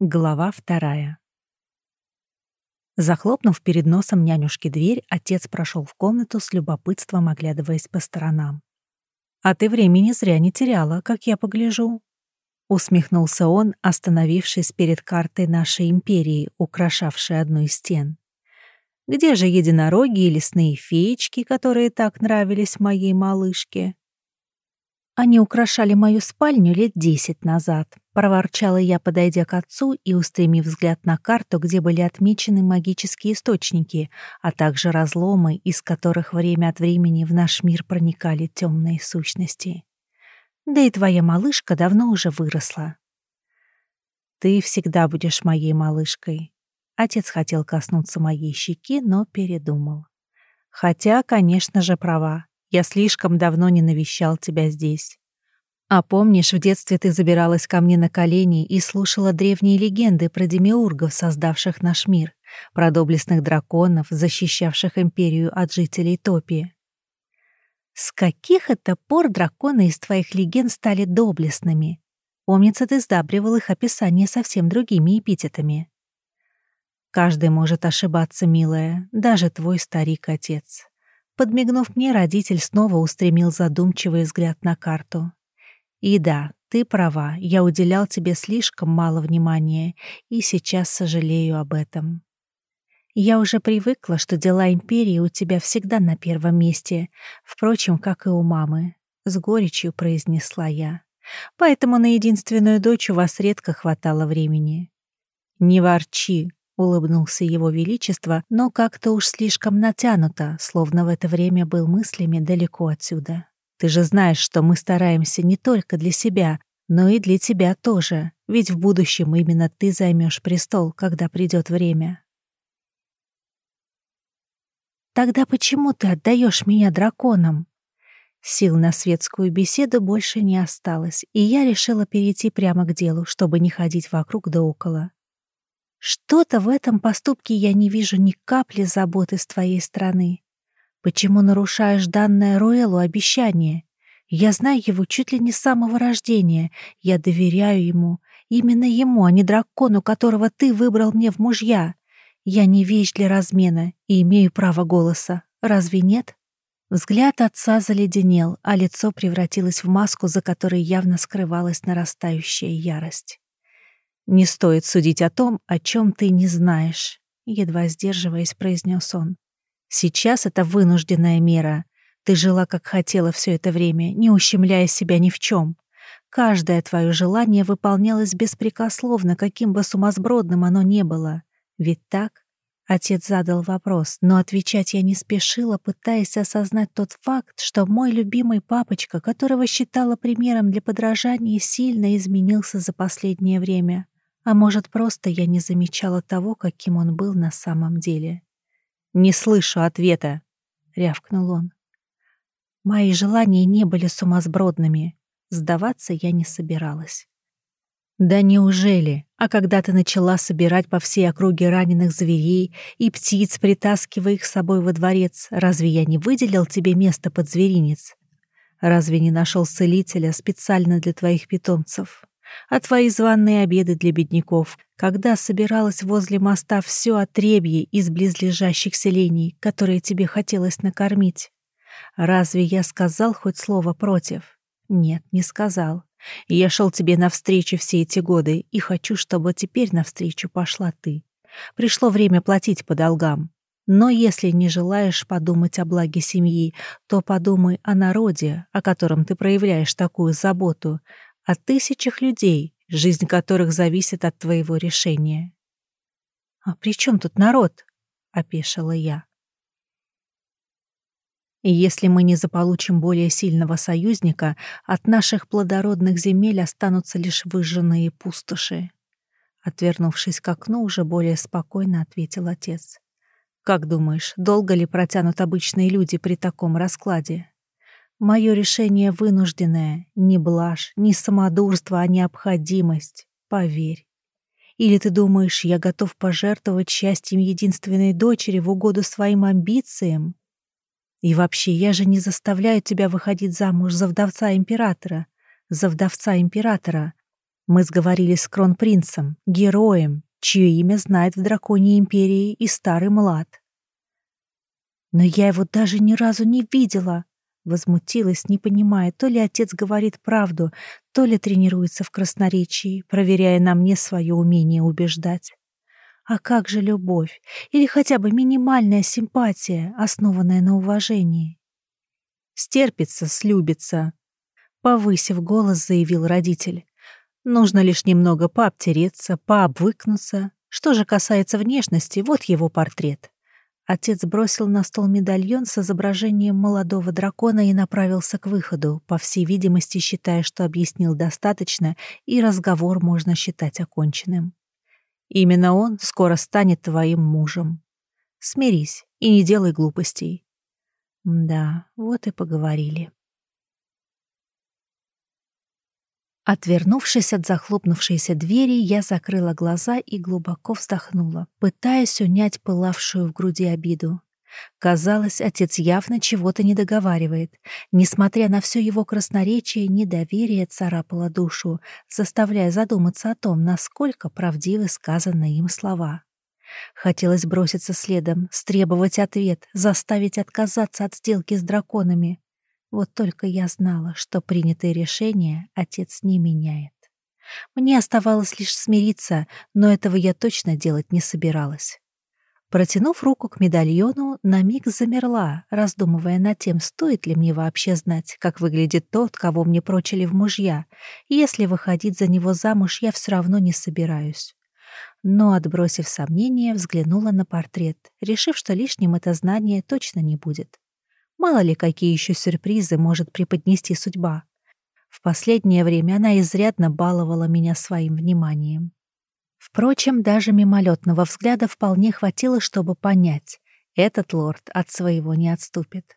Глава вторая. Захлопнув перед носом нянюшки дверь, отец прошел в комнату с любопытством, оглядываясь по сторонам. «А ты времени зря не теряла, как я погляжу», — усмехнулся он, остановившись перед картой нашей империи, украшавшей одну из стен. «Где же единороги и лесные феечки, которые так нравились моей малышке?» Они украшали мою спальню лет десять назад, проворчала я, подойдя к отцу и устремив взгляд на карту, где были отмечены магические источники, а также разломы, из которых время от времени в наш мир проникали темные сущности. Да и твоя малышка давно уже выросла. Ты всегда будешь моей малышкой. Отец хотел коснуться моей щеки, но передумал. Хотя, конечно же, права. Я слишком давно не навещал тебя здесь. А помнишь, в детстве ты забиралась ко мне на колени и слушала древние легенды про демиургов, создавших наш мир, про доблестных драконов, защищавших империю от жителей Топи? С каких это пор драконы из твоих легенд стали доблестными? Помнится, ты сдабривал их описание совсем другими эпитетами. Каждый может ошибаться, милая, даже твой старик-отец. Подмигнув мне, родитель снова устремил задумчивый взгляд на карту. «И да, ты права, я уделял тебе слишком мало внимания, и сейчас сожалею об этом. Я уже привыкла, что дела империи у тебя всегда на первом месте, впрочем, как и у мамы», — с горечью произнесла я. «Поэтому на единственную дочь у вас редко хватало времени». «Не ворчи», — улыбнулся его величество, но как-то уж слишком натянуто, словно в это время был мыслями далеко отсюда. «Ты же знаешь, что мы стараемся не только для себя, но и для тебя тоже, ведь в будущем именно ты займешь престол, когда придет время». «Тогда почему ты отдаешь меня драконам?» Сил на светскую беседу больше не осталось, и я решила перейти прямо к делу, чтобы не ходить вокруг да около. Что-то в этом поступке я не вижу ни капли заботы с твоей стороны. Почему нарушаешь данное Руэлу обещание? Я знаю его чуть ли не с самого рождения. Я доверяю ему. Именно ему, а не дракону, которого ты выбрал мне в мужья. Я не вещь для размена и имею право голоса. Разве нет? Взгляд отца заледенел, а лицо превратилось в маску, за которой явно скрывалась нарастающая ярость. «Не стоит судить о том, о чем ты не знаешь», — едва сдерживаясь, произнес он. «Сейчас это вынужденная мера. Ты жила, как хотела все это время, не ущемляя себя ни в чем. Каждое твое желание выполнялось беспрекословно, каким бы сумасбродным оно не было. Ведь так?» Отец задал вопрос, но отвечать я не спешила, пытаясь осознать тот факт, что мой любимый папочка, которого считала примером для подражания, сильно изменился за последнее время. А может, просто я не замечала того, каким он был на самом деле. «Не слышу ответа», — рявкнул он. Мои желания не были сумасбродными. Сдаваться я не собиралась. «Да неужели? А когда ты начала собирать по всей округе раненых зверей и птиц, притаскивая их с собой во дворец, разве я не выделил тебе место под зверинец? Разве не нашел целителя специально для твоих питомцев?» А твои званые обеды для бедняков, когда собиралась возле моста все отребье из близлежащих селений, которые тебе хотелось накормить. Разве я сказал хоть слово против? Нет, не сказал. Я шел тебе навстречу все эти годы и хочу, чтобы теперь навстречу пошла ты. Пришло время платить по долгам. Но если не желаешь подумать о благе семьи, то подумай о народе, о котором ты проявляешь такую заботу, о тысячах людей, жизнь которых зависит от твоего решения. «А при чем тут народ?» — опешила я. И если мы не заполучим более сильного союзника, от наших плодородных земель останутся лишь выжженные пустоши. Отвернувшись к окну, уже более спокойно ответил отец. «Как думаешь, долго ли протянут обычные люди при таком раскладе?» Мое решение вынужденное, не блажь, не самодурство, а необходимость. Поверь. Или ты думаешь, я готов пожертвовать счастьем единственной дочери в угоду своим амбициям? И вообще, я же не заставляю тебя выходить замуж за вдовца императора, за вдовца императора. Мы сговорились с кронпринцем, героем, чье имя знает в драконьей империи и старый млад. Но я его даже ни разу не видела. Возмутилась, не понимая, то ли отец говорит правду, то ли тренируется в красноречии, проверяя на мне свое умение убеждать. А как же любовь? Или хотя бы минимальная симпатия, основанная на уважении? Стерпится, слюбится. Повысив голос, заявил родитель. Нужно лишь немного пообтереться, пообвыкнуться. Что же касается внешности, вот его портрет. Отец бросил на стол медальон с изображением молодого дракона и направился к выходу, по всей видимости считая, что объяснил достаточно, и разговор можно считать оконченным. Именно он скоро станет твоим мужем. Смирись и не делай глупостей. Да, вот и поговорили. Отвернувшись от захлопнувшейся двери, я закрыла глаза и глубоко вздохнула, пытаясь унять пылавшую в груди обиду. Казалось, отец явно чего-то не договаривает. Несмотря на все его красноречие, недоверие царапало душу, заставляя задуматься о том, насколько правдивы сказанные им слова. Хотелось броситься следом, стребовать ответ, заставить отказаться от сделки с драконами. Вот только я знала, что принятые решения отец не меняет. Мне оставалось лишь смириться, но этого я точно делать не собиралась. Протянув руку к медальону, на миг замерла, раздумывая над тем, стоит ли мне вообще знать, как выглядит тот, кого мне прочили в мужья. Если выходить за него замуж, я все равно не собираюсь. Но, отбросив сомнения, взглянула на портрет, решив, что лишним это знание точно не будет. Мало ли, какие еще сюрпризы может преподнести судьба. В последнее время она изрядно баловала меня своим вниманием. Впрочем, даже мимолетного взгляда вполне хватило, чтобы понять, этот лорд от своего не отступит.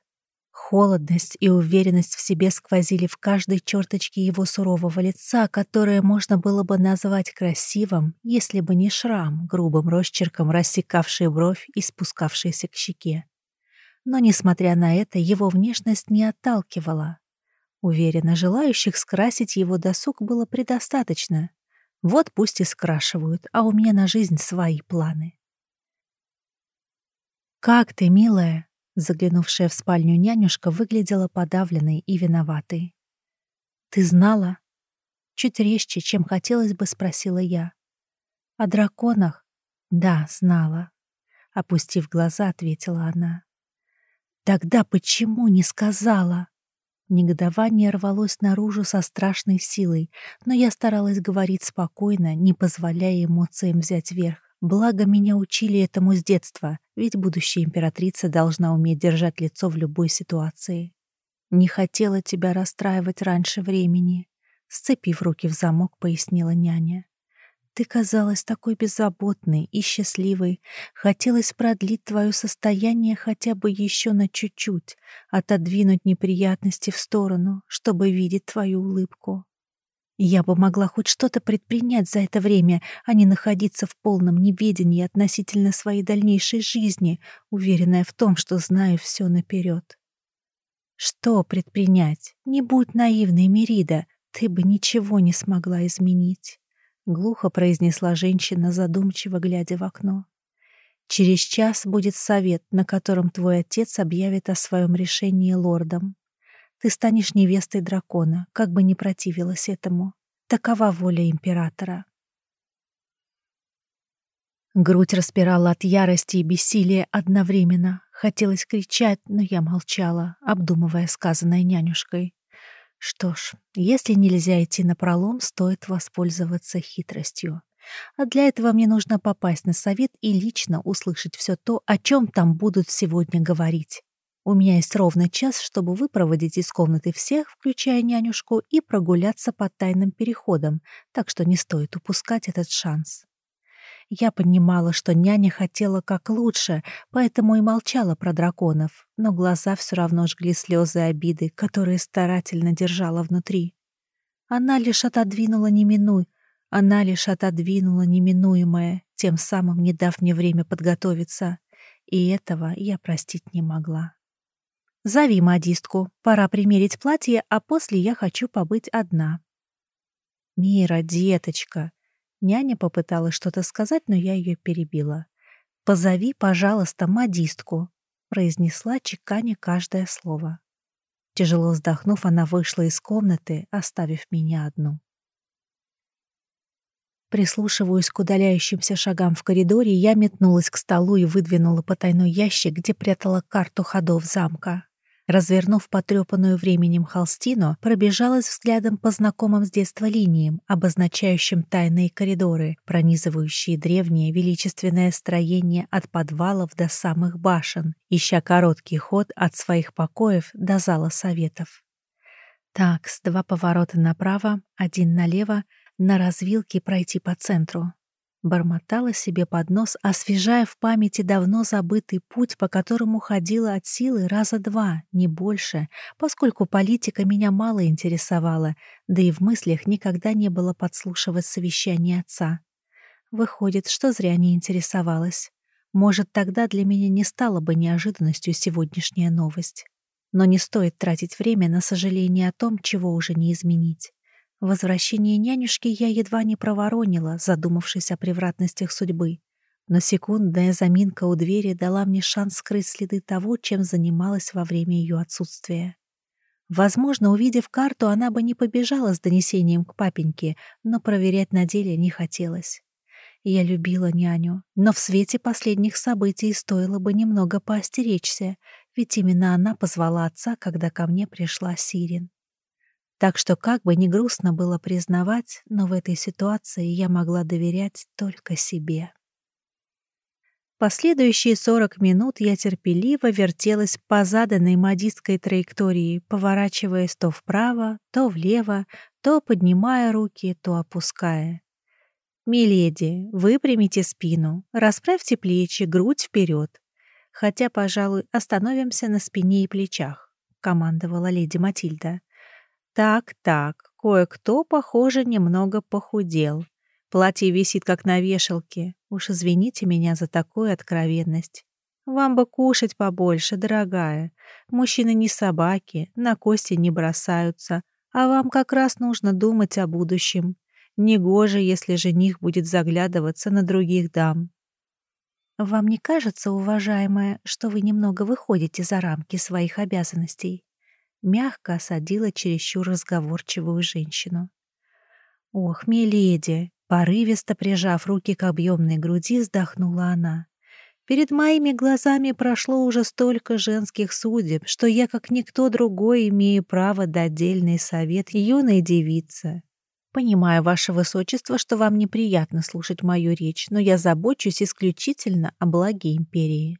Холодность и уверенность в себе сквозили в каждой черточке его сурового лица, которое можно было бы назвать красивым, если бы не шрам, грубым росчерком рассекавший бровь и спускавшийся к щеке. Но, несмотря на это, его внешность не отталкивала. Уверена, желающих скрасить его досуг было предостаточно. Вот пусть и скрашивают, а у меня на жизнь свои планы. «Как ты, милая?» Заглянувшая в спальню нянюшка выглядела подавленной и виноватой. «Ты знала?» Чуть резче, чем хотелось бы, спросила я. «О драконах?» «Да, знала», — опустив глаза, ответила она. Тогда почему не сказала? Негодование рвалось наружу со страшной силой, но я старалась говорить спокойно, не позволяя эмоциям взять верх. Благо, меня учили этому с детства, ведь будущая императрица должна уметь держать лицо в любой ситуации. «Не хотела тебя расстраивать раньше времени», — сцепив руки в замок, пояснила няня. Ты казалась такой беззаботной и счастливой. Хотелось продлить твое состояние хотя бы еще на чуть-чуть, отодвинуть неприятности в сторону, чтобы видеть твою улыбку. Я бы могла хоть что-то предпринять за это время, а не находиться в полном неведении относительно своей дальнейшей жизни, уверенная в том, что знаю все наперед. Что предпринять? Не будь наивной, Мерида, ты бы ничего не смогла изменить глухо произнесла женщина, задумчиво глядя в окно. Через час будет совет, на котором твой отец объявит о своем решении лордом. Ты станешь невестой дракона, как бы ни противилась этому. Такова воля императора. Грудь распирала от ярости и бессилия одновременно. Хотелось кричать, но я молчала, обдумывая сказанное нянюшкой. Что ж, если нельзя идти на пролом, стоит воспользоваться хитростью. А для этого мне нужно попасть на совет и лично услышать все то, о чем там будут сегодня говорить. У меня есть ровно час, чтобы выпроводить из комнаты всех, включая нянюшку, и прогуляться по тайным переходам, так что не стоит упускать этот шанс. Я понимала, что няня хотела как лучше, поэтому и молчала про драконов, но глаза все равно жгли слезы обиды, которые старательно держала внутри. Она лишь отодвинула неминуй, она лишь отодвинула неминуемое, тем самым не дав мне время подготовиться, и этого я простить не могла. «Зови модистку, пора примерить платье, а после я хочу побыть одна», «Мира, деточка!» Няня попыталась что-то сказать, но я ее перебила. «Позови, пожалуйста, модистку», — произнесла чеканя каждое слово. Тяжело вздохнув, она вышла из комнаты, оставив меня одну. Прислушиваясь к удаляющимся шагам в коридоре, я метнулась к столу и выдвинула потайной ящик, где прятала карту ходов замка. Развернув потрепанную временем холстину, пробежалась взглядом по знакомым с детства линиям, обозначающим тайные коридоры, пронизывающие древнее величественное строение от подвалов до самых башен, ища короткий ход от своих покоев до зала советов. Так, с два поворота направо, один налево, на развилке пройти по центру. Бормотала себе под нос, освежая в памяти давно забытый путь, по которому ходила от силы раза два, не больше, поскольку политика меня мало интересовала, да и в мыслях никогда не было подслушивать совещание отца. Выходит, что зря не интересовалась. Может, тогда для меня не стала бы неожиданностью сегодняшняя новость. Но не стоит тратить время на сожаление о том, чего уже не изменить. Возвращение нянюшки я едва не проворонила, задумавшись о превратностях судьбы. Но секундная заминка у двери дала мне шанс скрыть следы того, чем занималась во время ее отсутствия. Возможно, увидев карту, она бы не побежала с донесением к папеньке, но проверять на деле не хотелось. Я любила няню, но в свете последних событий стоило бы немного поостеречься, ведь именно она позвала отца, когда ко мне пришла Сирин. Так что как бы ни грустно было признавать, но в этой ситуации я могла доверять только себе. Последующие 40 минут я терпеливо вертелась по заданной модисткой траектории, поворачиваясь то вправо, то влево, то поднимая руки, то опуская. «Миледи, выпрямите спину, расправьте плечи, грудь вперед. Хотя, пожалуй, остановимся на спине и плечах», — командовала леди Матильда. Так-так, кое-кто, похоже, немного похудел. Платье висит как на вешалке. Уж извините меня за такую откровенность. Вам бы кушать побольше, дорогая. Мужчины не собаки, на кости не бросаются, а вам как раз нужно думать о будущем. Негоже, если жених будет заглядываться на других дам. Вам не кажется, уважаемая, что вы немного выходите за рамки своих обязанностей? Мягко осадила чересчур разговорчивую женщину. «Ох, миледи!» — порывисто прижав руки к объемной груди, вздохнула она. «Перед моими глазами прошло уже столько женских судеб, что я, как никто другой, имею право дать дельный совет юной девице. Понимаю, ваше высочество, что вам неприятно слушать мою речь, но я забочусь исключительно о благе империи.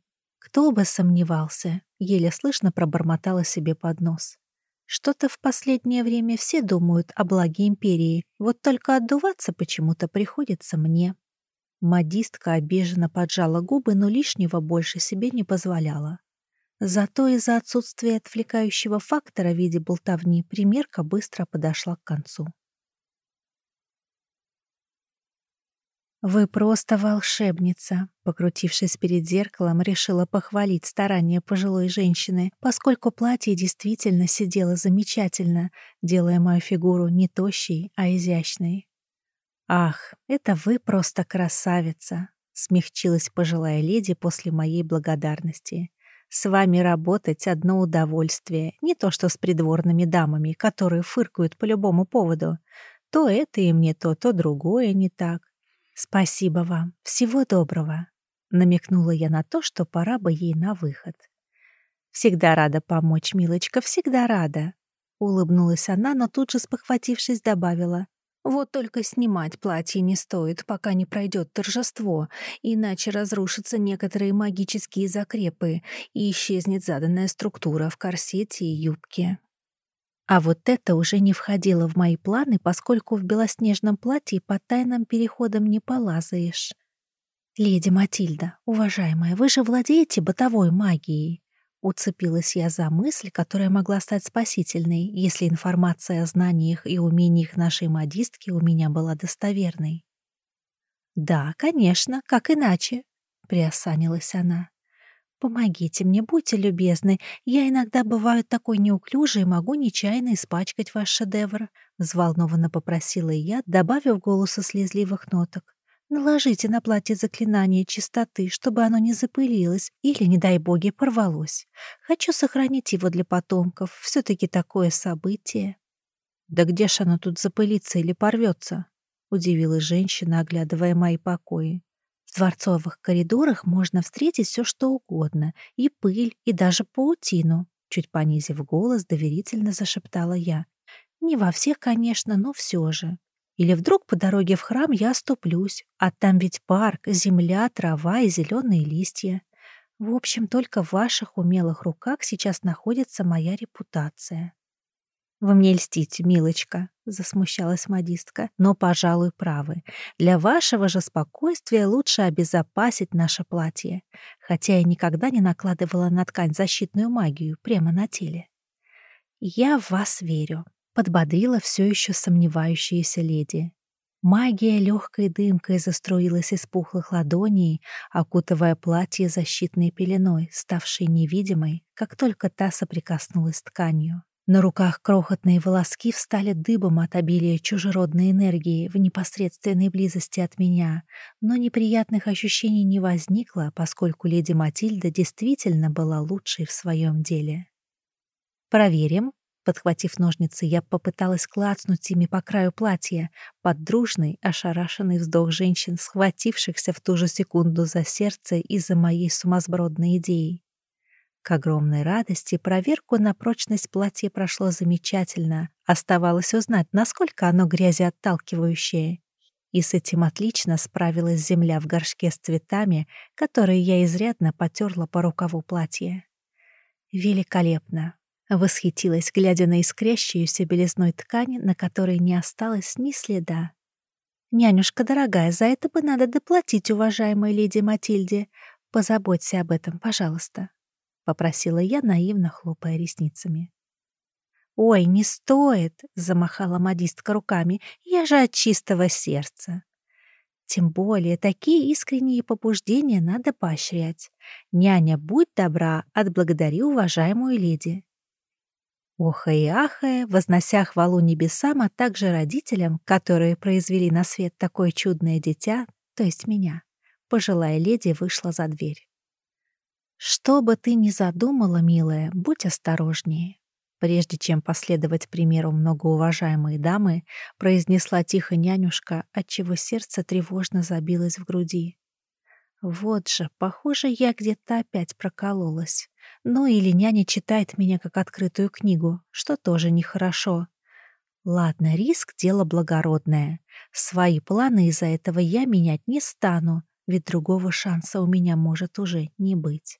Кто бы сомневался, еле слышно пробормотала себе под нос. Что-то в последнее время все думают о благе империи, вот только отдуваться почему-то приходится мне. Модистка обиженно поджала губы, но лишнего больше себе не позволяла. Зато из-за отсутствия отвлекающего фактора в виде болтовни примерка быстро подошла к концу. «Вы просто волшебница», — покрутившись перед зеркалом, решила похвалить старания пожилой женщины, поскольку платье действительно сидело замечательно, делая мою фигуру не тощей, а изящной. «Ах, это вы просто красавица», — смягчилась пожилая леди после моей благодарности. «С вами работать одно удовольствие, не то что с придворными дамами, которые фыркают по любому поводу. То это им не то, то другое не так. «Спасибо вам. Всего доброго», — намекнула я на то, что пора бы ей на выход. «Всегда рада помочь, милочка, всегда рада», — улыбнулась она, но тут же, спохватившись, добавила. «Вот только снимать платье не стоит, пока не пройдет торжество, иначе разрушатся некоторые магические закрепы и исчезнет заданная структура в корсете и юбке». А вот это уже не входило в мои планы, поскольку в белоснежном платье по тайным переходам не полазаешь. «Леди Матильда, уважаемая, вы же владеете бытовой магией?» Уцепилась я за мысль, которая могла стать спасительной, если информация о знаниях и умениях нашей модистки у меня была достоверной. «Да, конечно, как иначе?» — приосанилась она. «Помогите мне, будьте любезны. Я иногда бываю такой неуклюжей и могу нечаянно испачкать ваш шедевр», — взволнованно попросила я, добавив голосу слезливых ноток. «Наложите на платье заклинание чистоты, чтобы оно не запылилось или, не дай боги, порвалось. Хочу сохранить его для потомков. все таки такое событие». «Да где ж оно тут запылится или порвется? удивилась женщина, оглядывая мои покои. Дворцовых коридорах можно встретить все что угодно, и пыль, и даже паутину. Чуть понизив голос, доверительно зашептала я. Не во всех, конечно, но все же. Или вдруг по дороге в храм я оступлюсь, а там ведь парк, земля, трава и зеленые листья. В общем, только в ваших умелых руках сейчас находится моя репутация. «Вы мне льстите, милочка», — засмущалась модистка, «но, пожалуй, правы. Для вашего же спокойствия лучше обезопасить наше платье, хотя я никогда не накладывала на ткань защитную магию прямо на теле». «Я в вас верю», — подбодрила все еще сомневающаяся леди. Магия легкой дымкой заструилась из пухлых ладоней, окутывая платье защитной пеленой, ставшей невидимой, как только та соприкоснулась с тканью. На руках крохотные волоски встали дыбом от обилия чужеродной энергии в непосредственной близости от меня, но неприятных ощущений не возникло, поскольку леди Матильда действительно была лучшей в своем деле. «Проверим», Подхватив ножницы, я попыталась клацнуть ими по краю платья под дружный, ошарашенный вздох женщин, схватившихся в ту же секунду за сердце из-за моей сумасбродной идеи. К огромной радости проверку на прочность платья прошло замечательно. Оставалось узнать, насколько оно грязеотталкивающее. И с этим отлично справилась земля в горшке с цветами, которые я изрядно потерла по рукаву платья. Великолепно. Восхитилась, глядя на искрящуюся белизной ткань, на которой не осталось ни следа. «Нянюшка дорогая, за это бы надо доплатить, уважаемой леди Матильде. Позаботься об этом, пожалуйста» попросила я, наивно хлопая ресницами. «Ой, не стоит!» — замахала модистка руками. «Я же от чистого сердца!» Тем более такие искренние побуждения надо поощрять. «Няня, будь добра, отблагодари уважаемую леди!» Охая и ахая, вознося хвалу небесам, а также родителям, которые произвели на свет такое чудное дитя, то есть меня, пожилая леди вышла за дверь. Что бы ты ни задумала, милая, будь осторожнее. Прежде чем последовать примеру многоуважаемой дамы, произнесла тихо нянюшка, отчего сердце тревожно забилось в груди. Вот же, похоже, я где-то опять прокололась. Ну или няня читает меня как открытую книгу, что тоже нехорошо. Ладно, риск — дело благородное. Свои планы из-за этого я менять не стану, ведь другого шанса у меня может уже не быть.